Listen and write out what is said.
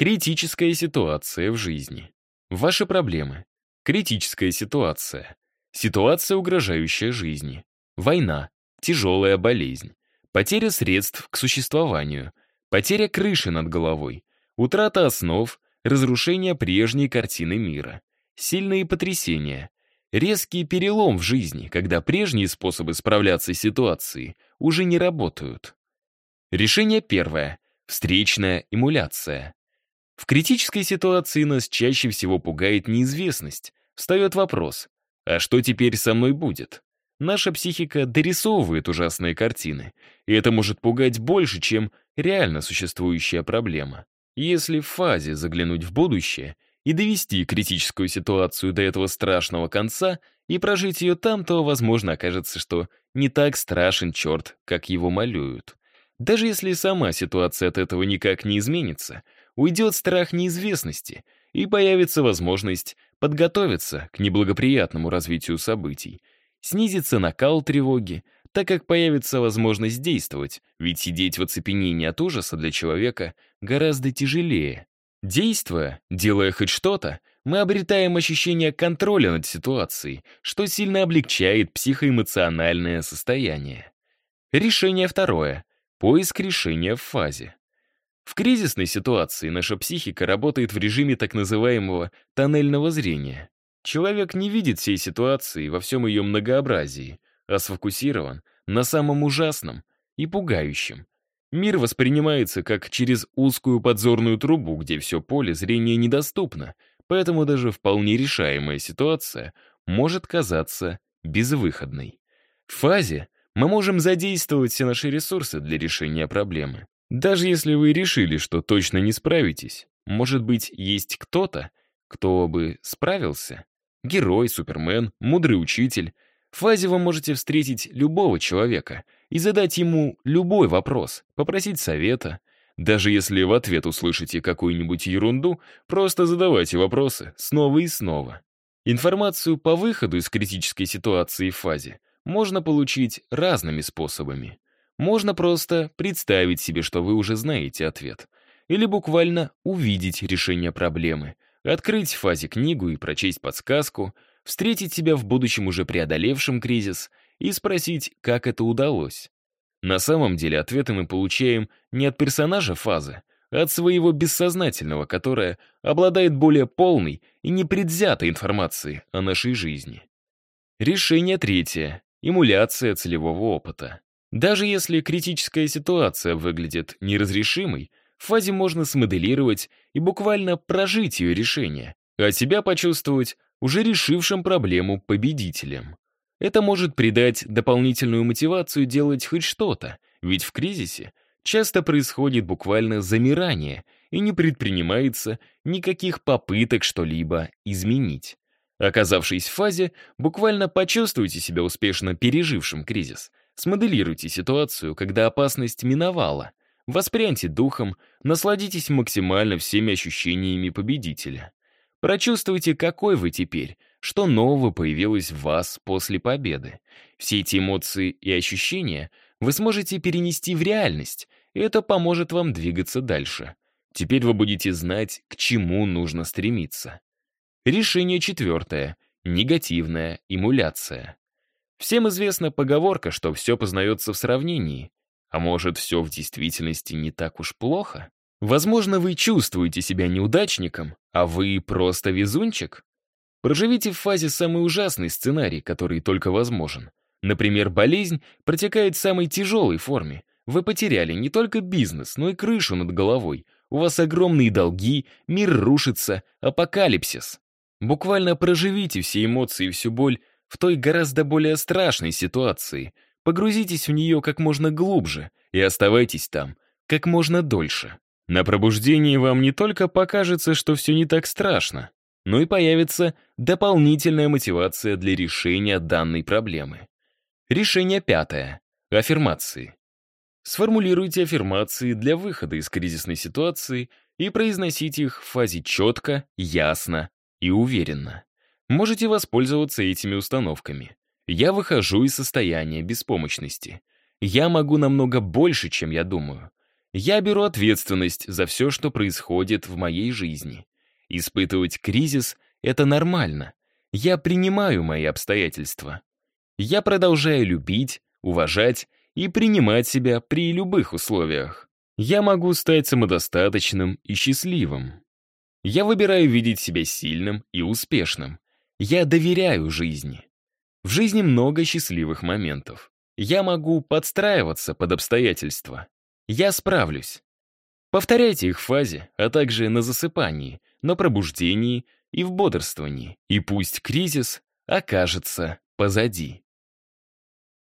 Критическая ситуация в жизни. Ваши проблемы. Критическая ситуация. Ситуация, угрожающая жизни. Война. Тяжелая болезнь. Потеря средств к существованию. Потеря крыши над головой. Утрата основ. Разрушение прежней картины мира. Сильные потрясения. Резкий перелом в жизни, когда прежние способы справляться с ситуацией уже не работают. Решение первое. Встречная эмуляция. В критической ситуации нас чаще всего пугает неизвестность. Встает вопрос, а что теперь со мной будет? Наша психика дорисовывает ужасные картины, и это может пугать больше, чем реально существующая проблема. Если в фазе заглянуть в будущее и довести критическую ситуацию до этого страшного конца и прожить ее там, то, возможно, окажется, что не так страшен черт, как его малюют. Даже если сама ситуация от этого никак не изменится, уйдет страх неизвестности, и появится возможность подготовиться к неблагоприятному развитию событий, снизится накал тревоги, так как появится возможность действовать, ведь сидеть в оцепенении от ужаса для человека гораздо тяжелее. Действуя, делая хоть что-то, мы обретаем ощущение контроля над ситуацией, что сильно облегчает психоэмоциональное состояние. Решение второе. Поиск решения в фазе. В кризисной ситуации наша психика работает в режиме так называемого тоннельного зрения. Человек не видит всей ситуации во всем ее многообразии, а сфокусирован на самом ужасном и пугающем. Мир воспринимается как через узкую подзорную трубу, где все поле зрения недоступно, поэтому даже вполне решаемая ситуация может казаться безвыходной. В фазе мы можем задействовать все наши ресурсы для решения проблемы. Даже если вы решили, что точно не справитесь, может быть, есть кто-то, кто бы справился? Герой, супермен, мудрый учитель. В фазе вы можете встретить любого человека и задать ему любой вопрос, попросить совета. Даже если в ответ услышите какую-нибудь ерунду, просто задавайте вопросы снова и снова. Информацию по выходу из критической ситуации в фазе можно получить разными способами. Можно просто представить себе, что вы уже знаете ответ. Или буквально увидеть решение проблемы, открыть в фазе книгу и прочесть подсказку, встретить себя в будущем уже преодолевшим кризис и спросить, как это удалось. На самом деле ответы мы получаем не от персонажа фазы, а от своего бессознательного, которое обладает более полной и непредвзятой информацией о нашей жизни. Решение третье. Эмуляция целевого опыта. Даже если критическая ситуация выглядит неразрешимой, в фазе можно смоделировать и буквально прожить ее решение, а себя почувствовать уже решившим проблему победителем. Это может придать дополнительную мотивацию делать хоть что-то, ведь в кризисе часто происходит буквально замирание и не предпринимается никаких попыток что-либо изменить. Оказавшись в фазе, буквально почувствуйте себя успешно пережившим кризис, Смоделируйте ситуацию, когда опасность миновала. Воспряньте духом, насладитесь максимально всеми ощущениями победителя. Прочувствуйте, какой вы теперь, что нового появилось в вас после победы. Все эти эмоции и ощущения вы сможете перенести в реальность, и это поможет вам двигаться дальше. Теперь вы будете знать, к чему нужно стремиться. Решение четвертое. Негативная эмуляция. Всем известна поговорка, что все познается в сравнении. А может, все в действительности не так уж плохо? Возможно, вы чувствуете себя неудачником, а вы просто везунчик? Проживите в фазе самый ужасный сценарий, который только возможен. Например, болезнь протекает в самой тяжелой форме. Вы потеряли не только бизнес, но и крышу над головой. У вас огромные долги, мир рушится, апокалипсис. Буквально проживите все эмоции и всю боль в той гораздо более страшной ситуации. Погрузитесь в нее как можно глубже и оставайтесь там как можно дольше. На пробуждении вам не только покажется, что все не так страшно, но и появится дополнительная мотивация для решения данной проблемы. Решение пятое. Аффирмации. Сформулируйте аффирмации для выхода из кризисной ситуации и произносите их в фазе четко, ясно и уверенно. Можете воспользоваться этими установками. Я выхожу из состояния беспомощности. Я могу намного больше, чем я думаю. Я беру ответственность за все, что происходит в моей жизни. Испытывать кризис — это нормально. Я принимаю мои обстоятельства. Я продолжаю любить, уважать и принимать себя при любых условиях. Я могу стать самодостаточным и счастливым. Я выбираю видеть себя сильным и успешным. Я доверяю жизни. В жизни много счастливых моментов. Я могу подстраиваться под обстоятельства. Я справлюсь. Повторяйте их в фазе, а также на засыпании, на пробуждении и в бодрствовании. И пусть кризис окажется позади.